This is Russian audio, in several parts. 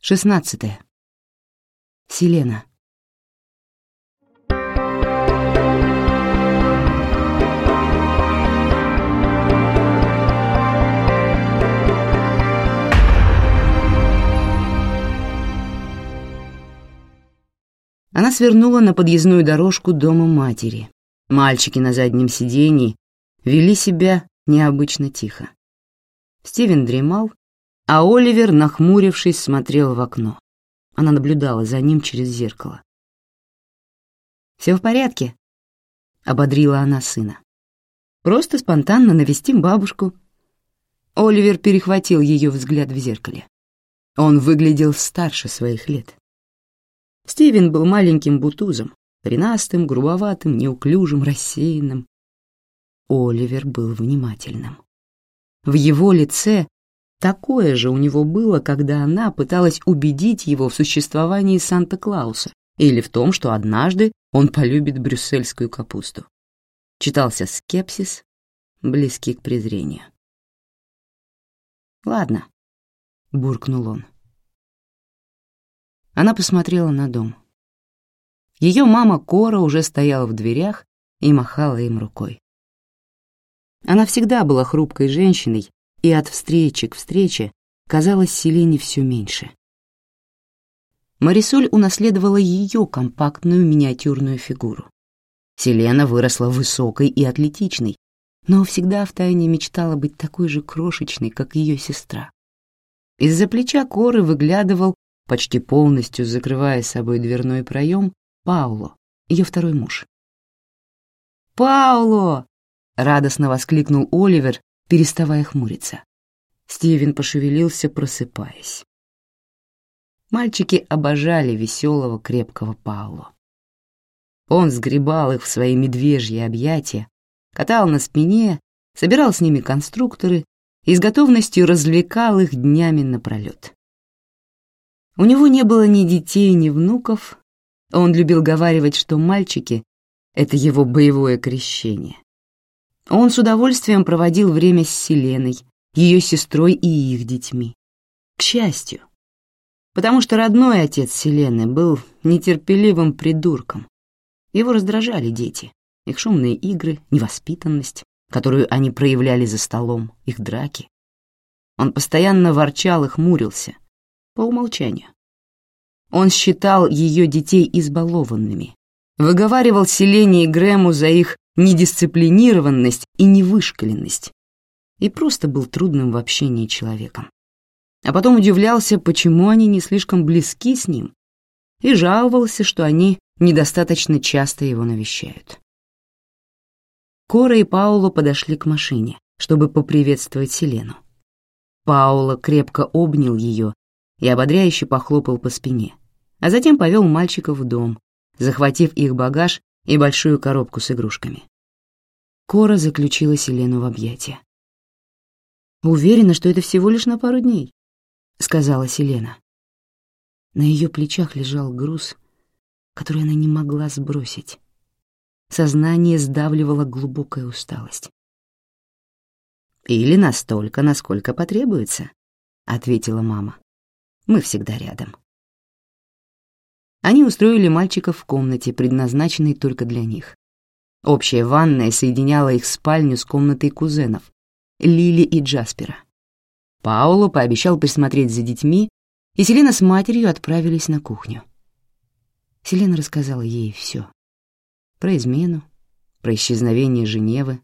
Шестнадцатое. Селена. Она свернула на подъездную дорожку дома матери. Мальчики на заднем сиденье вели себя необычно тихо. Стивен дремал, а Оливер, нахмурившись, смотрел в окно. Она наблюдала за ним через зеркало. «Все в порядке?» — ободрила она сына. «Просто спонтанно навестим бабушку». Оливер перехватил ее взгляд в зеркале. Он выглядел старше своих лет. Стивен был маленьким бутузом, коренастым, грубоватым, неуклюжим, рассеянным. Оливер был внимательным. В его лице такое же у него было, когда она пыталась убедить его в существовании Санта-Клауса или в том, что однажды он полюбит брюссельскую капусту. Читался скепсис, близкий к презрению. «Ладно», — буркнул он. Она посмотрела на дом. Ее мама Кора уже стояла в дверях и махала им рукой. Она всегда была хрупкой женщиной, и от встречи к встрече казалось Селине все меньше. Марисоль унаследовала ее компактную миниатюрную фигуру. Селена выросла высокой и атлетичной, но всегда втайне мечтала быть такой же крошечной, как ее сестра. Из-за плеча Коры выглядывал почти полностью закрывая собой дверной проем, Пауло, ее второй муж. «Пауло!» — радостно воскликнул Оливер, переставая хмуриться. Стивен пошевелился, просыпаясь. Мальчики обожали веселого, крепкого Пауло. Он сгребал их в свои медвежьи объятия, катал на спине, собирал с ними конструкторы и с готовностью развлекал их днями напролет. У него не было ни детей, ни внуков. Он любил говаривать, что мальчики — это его боевое крещение. Он с удовольствием проводил время с Селеной, ее сестрой и их детьми. К счастью. Потому что родной отец Селены был нетерпеливым придурком. Его раздражали дети, их шумные игры, невоспитанность, которую они проявляли за столом, их драки. Он постоянно ворчал и хмурился — по умолчанию. Он считал ее детей избалованными, выговаривал Селене и Грэму за их недисциплинированность и невышкаленность и просто был трудным в общении человеком. А потом удивлялся, почему они не слишком близки с ним, и жаловался, что они недостаточно часто его навещают. Кора и Пауло подошли к машине, чтобы поприветствовать Селену. Пауло крепко обнял ее и ободряюще похлопал по спине, а затем повел мальчиков в дом, захватив их багаж и большую коробку с игрушками. Кора заключила Селену в объятия. «Уверена, что это всего лишь на пару дней», — сказала Селена. На ее плечах лежал груз, который она не могла сбросить. Сознание сдавливало глубокая усталость. «Или настолько, насколько потребуется», — ответила мама. Мы всегда рядом. Они устроили мальчиков в комнате, предназначенной только для них. Общая ванная соединяла их спальню с комнатой кузенов, Лили и Джаспера. Пауло пообещал присмотреть за детьми, и Селена с матерью отправились на кухню. Селена рассказала ей все. Про измену, про исчезновение Женевы,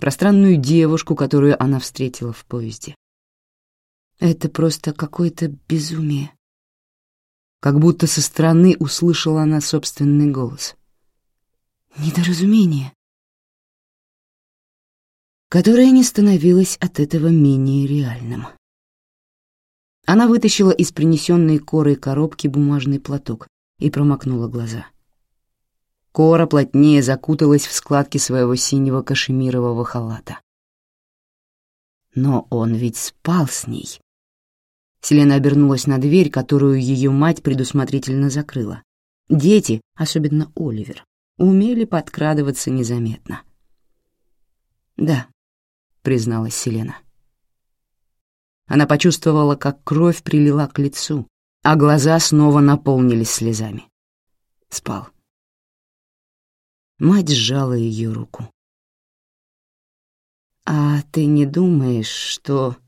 про странную девушку, которую она встретила в поезде. Это просто какое-то безумие. Как будто со стороны услышала она собственный голос. Недоразумение. Которое не становилось от этого менее реальным. Она вытащила из принесенной корой коробки бумажный платок и промокнула глаза. Кора плотнее закуталась в складки своего синего кашемирового халата. Но он ведь спал с ней. Селена обернулась на дверь, которую ее мать предусмотрительно закрыла. Дети, особенно Оливер, умели подкрадываться незаметно. «Да», — призналась Селена. Она почувствовала, как кровь прилила к лицу, а глаза снова наполнились слезами. Спал. Мать сжала ее руку. «А ты не думаешь, что...»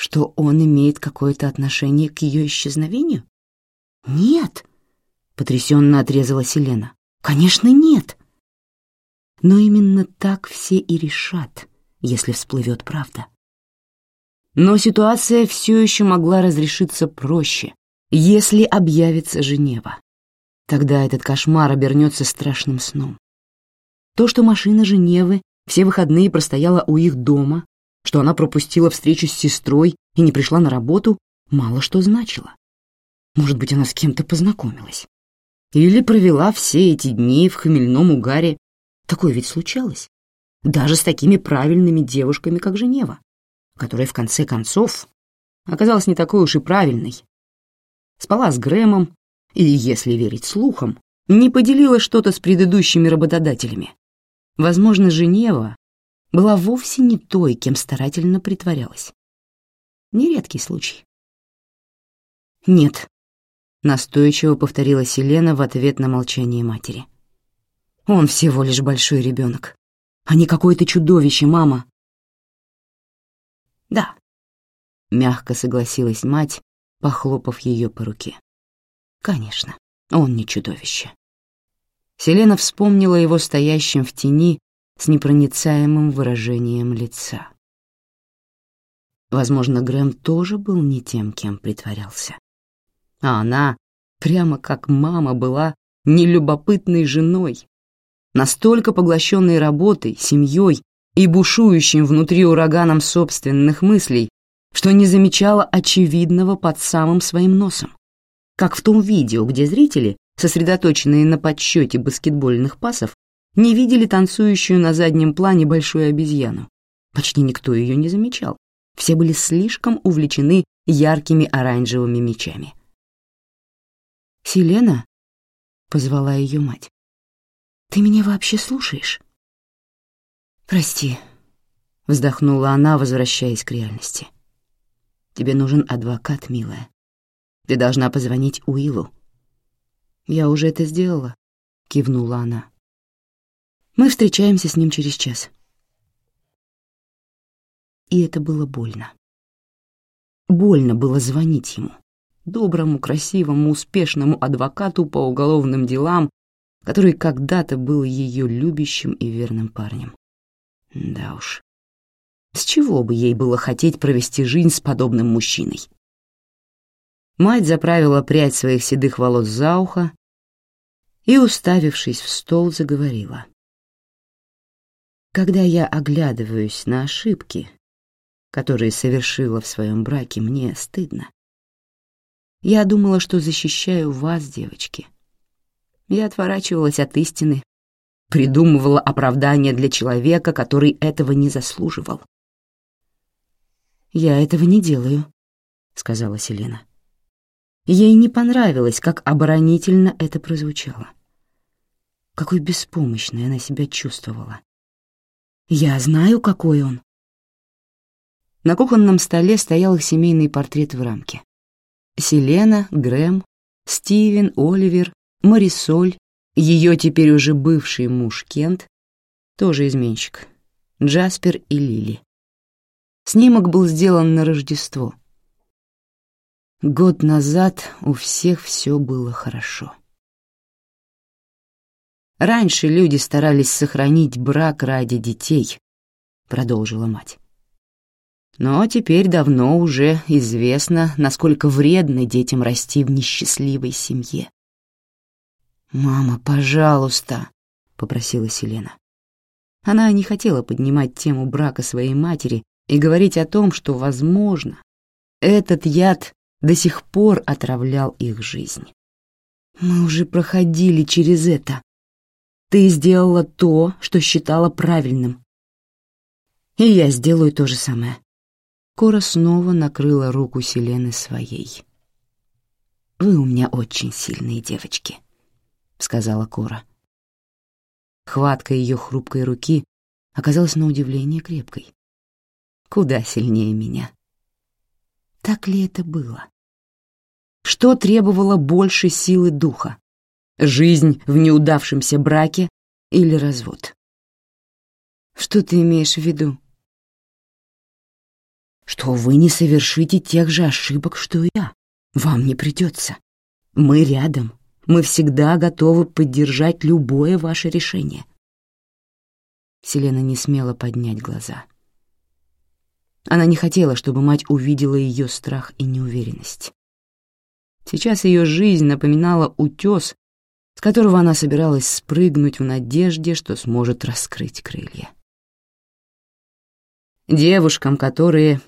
«Что он имеет какое-то отношение к ее исчезновению?» «Нет!» — потрясенно отрезала Селена. «Конечно, нет!» Но именно так все и решат, если всплывет правда. Но ситуация все еще могла разрешиться проще, если объявится Женева. Тогда этот кошмар обернется страшным сном. То, что машина Женевы все выходные простояла у их дома, что она пропустила встречу с сестрой и не пришла на работу, мало что значило. Может быть, она с кем-то познакомилась. Или провела все эти дни в хмельном угаре. Такое ведь случалось. Даже с такими правильными девушками, как Женева, которая в конце концов оказалась не такой уж и правильной. Спала с Грэмом и, если верить слухам, не поделила что-то с предыдущими работодателями. Возможно, Женева была вовсе не той, кем старательно притворялась. Нередкий случай. «Нет», — настойчиво повторила Селена в ответ на молчание матери. «Он всего лишь большой ребенок, а не какое-то чудовище, мама». «Да», — мягко согласилась мать, похлопав ее по руке. «Конечно, он не чудовище». Селена вспомнила его стоящим в тени с непроницаемым выражением лица. Возможно, Грэм тоже был не тем, кем притворялся. А она, прямо как мама, была нелюбопытной женой, настолько поглощенной работой, семьей и бушующим внутри ураганом собственных мыслей, что не замечала очевидного под самым своим носом. Как в том видео, где зрители сосредоточенные на подсчете баскетбольных пасов, не видели танцующую на заднем плане большую обезьяну. Почти никто ее не замечал. Все были слишком увлечены яркими оранжевыми мечами. «Селена?» — позвала ее мать. «Ты меня вообще слушаешь?» «Прости», — вздохнула она, возвращаясь к реальности. «Тебе нужен адвокат, милая. Ты должна позвонить Уиллу. «Я уже это сделала», — кивнула она. «Мы встречаемся с ним через час». И это было больно. Больно было звонить ему, доброму, красивому, успешному адвокату по уголовным делам, который когда-то был ее любящим и верным парнем. Да уж, с чего бы ей было хотеть провести жизнь с подобным мужчиной? Мать заправила прядь своих седых волос за ухо и, уставившись в стол, заговорила. Когда я оглядываюсь на ошибки, которые совершила в своем браке, мне стыдно. Я думала, что защищаю вас, девочки. Я отворачивалась от истины, придумывала оправдание для человека, который этого не заслуживал. «Я этого не делаю», — сказала Селена. Ей не понравилось, как оборонительно это прозвучало какой беспомощной она себя чувствовала. «Я знаю, какой он». На кухонном столе стоял их семейный портрет в рамке. Селена, Грэм, Стивен, Оливер, Марисоль, ее теперь уже бывший муж Кент, тоже изменщик, Джаспер и Лили. Снимок был сделан на Рождество. Год назад у всех все было хорошо. Раньше люди старались сохранить брак ради детей, продолжила мать. Но теперь давно уже известно, насколько вредно детям расти в несчастливой семье. «Мама, пожалуйста», — попросила Селена. Она не хотела поднимать тему брака своей матери и говорить о том, что, возможно, этот яд до сих пор отравлял их жизнь. «Мы уже проходили через это», ты сделала то, что считала правильным. И я сделаю то же самое. Кора снова накрыла руку Селены своей. «Вы у меня очень сильные девочки», — сказала Кора. Хватка ее хрупкой руки оказалась на удивление крепкой. Куда сильнее меня. Так ли это было? что требовало больше силы духа — жизнь в неудавшемся браке или развод. Что ты имеешь в виду? Что вы не совершите тех же ошибок, что и я. Вам не придется. Мы рядом. Мы всегда готовы поддержать любое ваше решение. Селена не смела поднять глаза. Она не хотела, чтобы мать увидела ее страх и неуверенность. Сейчас ее жизнь напоминала утес, с которого она собиралась спрыгнуть в надежде, что сможет раскрыть крылья. Девушкам, которые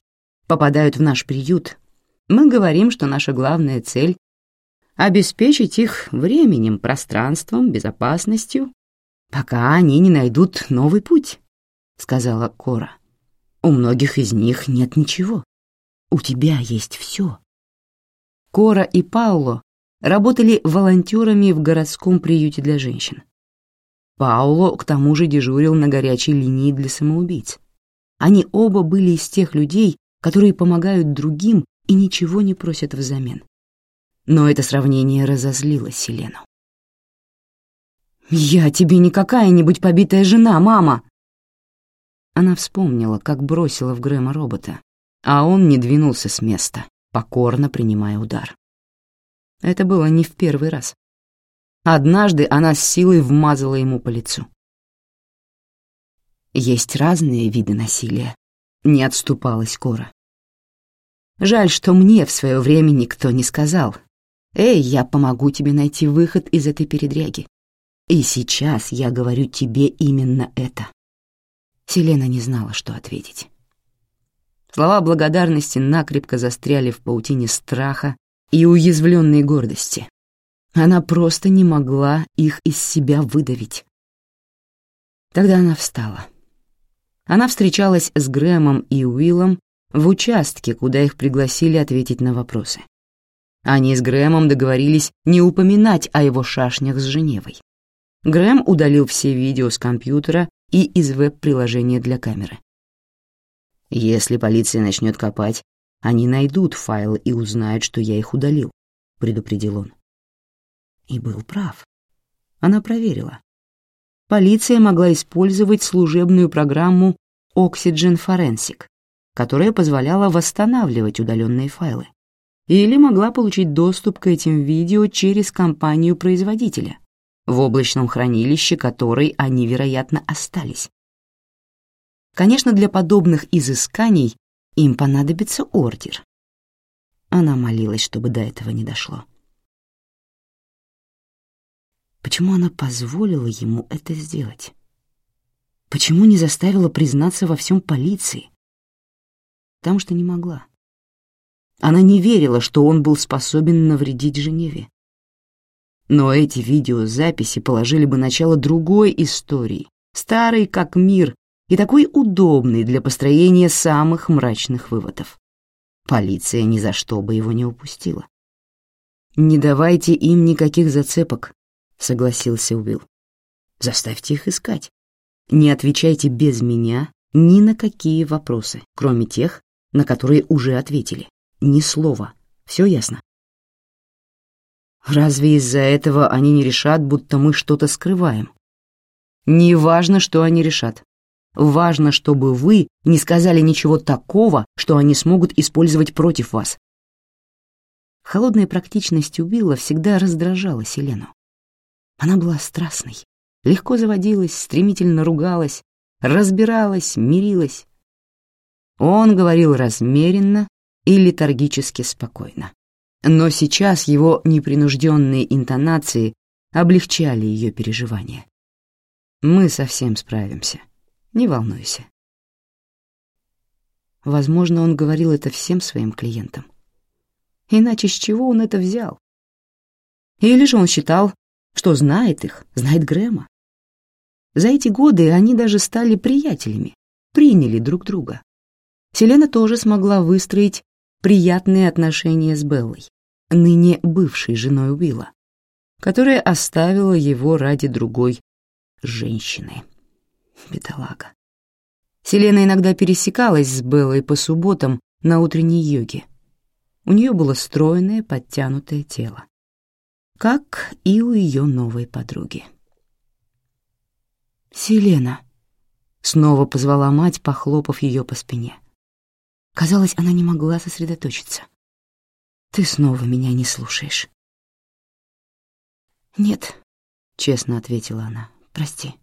попадают в наш приют, мы говорим, что наша главная цель — обеспечить их временем, пространством, безопасностью, пока они не найдут новый путь, — сказала Кора. У многих из них нет ничего. У тебя есть все. Кора и Пауло работали волонтерами в городском приюте для женщин. Пауло к тому же дежурил на горячей линии для самоубийц. Они оба были из тех людей, которые помогают другим и ничего не просят взамен. Но это сравнение разозлило Селену. «Я тебе не какая-нибудь побитая жена, мама!» Она вспомнила, как бросила в Грэма робота, а он не двинулся с места, покорно принимая удар. Это было не в первый раз. Однажды она с силой вмазала ему по лицу. Есть разные виды насилия. Не отступалась Кора. Жаль, что мне в свое время никто не сказал. «Эй, я помогу тебе найти выход из этой передряги». И сейчас я говорю тебе именно это. Селена не знала, что ответить. Слова благодарности накрепко застряли в паутине страха и уязвленной гордости. Она просто не могла их из себя выдавить. Тогда она встала. Она встречалась с Грэмом и Уиллом в участке, куда их пригласили ответить на вопросы. Они с Грэмом договорились не упоминать о его шашнях с Женевой. Грэм удалил все видео с компьютера и из веб-приложения для камеры. «Если полиция начнет копать, они найдут файлы и узнают, что я их удалил», — предупредил он. И был прав. Она проверила полиция могла использовать служебную программу Oxygen Forensic, которая позволяла восстанавливать удаленные файлы, или могла получить доступ к этим видео через компанию-производителя, в облачном хранилище которой они, вероятно, остались. Конечно, для подобных изысканий им понадобится ордер. Она молилась, чтобы до этого не дошло. Почему она позволила ему это сделать? Почему не заставила признаться во всем полиции? Потому что не могла. Она не верила, что он был способен навредить Женеве. Но эти видеозаписи положили бы начало другой истории, старой как мир и такой удобной для построения самых мрачных выводов. Полиция ни за что бы его не упустила. Не давайте им никаких зацепок, согласился Уилл. Заставьте их искать. Не отвечайте без меня ни на какие вопросы, кроме тех, на которые уже ответили. Ни слова. Все ясно? Разве из-за этого они не решат, будто мы что-то скрываем? Не важно, что они решат. Важно, чтобы вы не сказали ничего такого, что они смогут использовать против вас. Холодная практичность Уилла всегда раздражала Селену. Она была страстной, легко заводилась, стремительно ругалась, разбиралась, мирилась. Он говорил размеренно и летаргически спокойно. Но сейчас его непринужденные интонации облегчали ее переживания. «Мы совсем справимся. Не волнуйся». Возможно, он говорил это всем своим клиентам. Иначе с чего он это взял? Или же он считал, что знает их, знает Грэма. За эти годы они даже стали приятелями, приняли друг друга. Селена тоже смогла выстроить приятные отношения с Беллой, ныне бывшей женой Уилла, которая оставила его ради другой женщины. Бедолага. Селена иногда пересекалась с Беллой по субботам на утренней йоге. У нее было стройное, подтянутое тело, как и у ее новой подруги. «Селена», — снова позвала мать, похлопав ее по спине. Казалось, она не могла сосредоточиться. «Ты снова меня не слушаешь». «Нет», — честно ответила она, — «прости».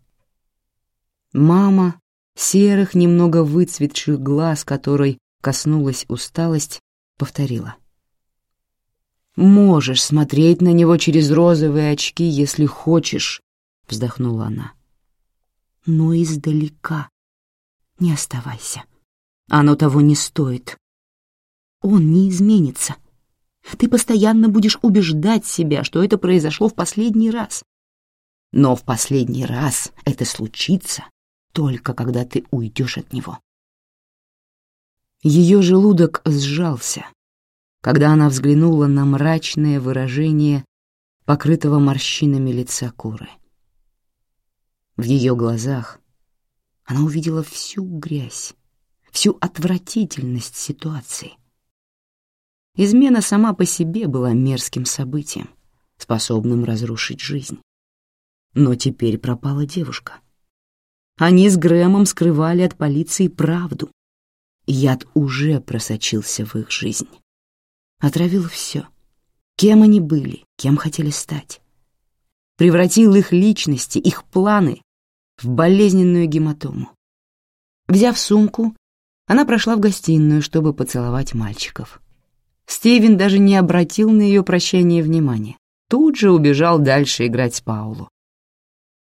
Мама, серых, немного выцветших глаз, которой коснулась усталость, повторила. «Можешь смотреть на него через розовые очки, если хочешь», — вздохнула она. «Но издалека. Не оставайся. Оно того не стоит. Он не изменится. Ты постоянно будешь убеждать себя, что это произошло в последний раз. Но в последний раз это случится только когда ты уйдешь от него. Ее желудок сжался, когда она взглянула на мрачное выражение покрытого морщинами лица Куры. В ее глазах она увидела всю грязь, всю отвратительность ситуации. Измена сама по себе была мерзким событием, способным разрушить жизнь. Но теперь пропала девушка — они с Грэмом скрывали от полиции правду. Яд уже просочился в их жизнь. Отравил все. Кем они были, кем хотели стать. Превратил их личности, их планы в болезненную гематому. Взяв сумку, она прошла в гостиную, чтобы поцеловать мальчиков. Стивен даже не обратил на ее прощание внимания. Тут же убежал дальше играть с Паулу.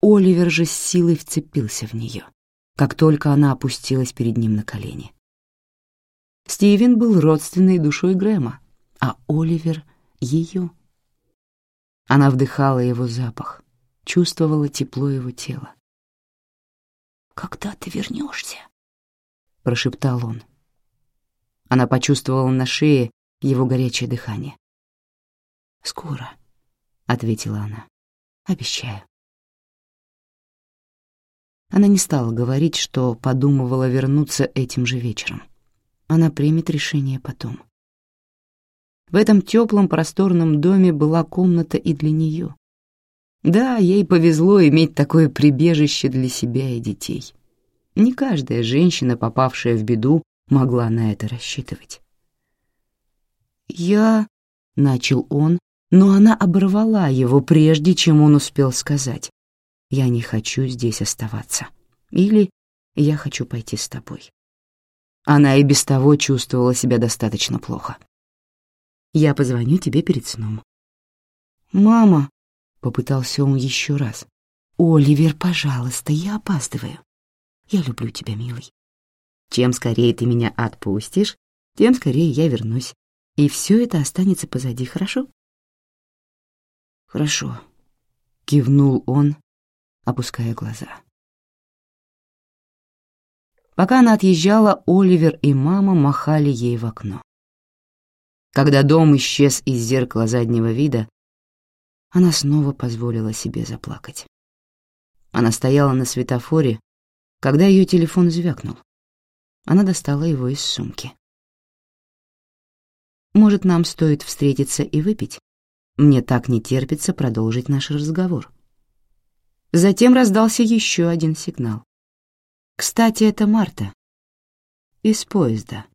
Оливер же с силой вцепился в нее, как только она опустилась перед ним на колени. Стивен был родственной душой Грэма, а Оливер — ее. Она вдыхала его запах, чувствовала тепло его тела. «Когда ты вернешься?» — прошептал он. Она почувствовала на шее его горячее дыхание. «Скоро», — ответила она, — «обещаю». Она не стала говорить, что подумывала вернуться этим же вечером. Она примет решение потом. В этом теплом просторном доме была комната и для нее. Да, ей повезло иметь такое прибежище для себя и детей. Не каждая женщина, попавшая в беду, могла на это рассчитывать. «Я...» — начал он, но она оборвала его, прежде чем он успел сказать. «Я не хочу здесь оставаться» или «Я хочу пойти с тобой». Она и без того чувствовала себя достаточно плохо. «Я позвоню тебе перед сном». «Мама», — попытался он еще раз. «Оливер, пожалуйста, я опаздываю. Я люблю тебя, милый. Чем скорее ты меня отпустишь, тем скорее я вернусь, и все это останется позади, хорошо?» «Хорошо», — кивнул он, опуская глаза. Пока она отъезжала, Оливер и мама махали ей в окно. Когда дом исчез из зеркала заднего вида, она снова позволила себе заплакать. Она стояла на светофоре, когда ее телефон звякнул. Она достала его из сумки. «Может, нам стоит встретиться и выпить? Мне так не терпится продолжить наш разговор». Затем раздался еще один сигнал. Кстати, это Марта. Из поезда.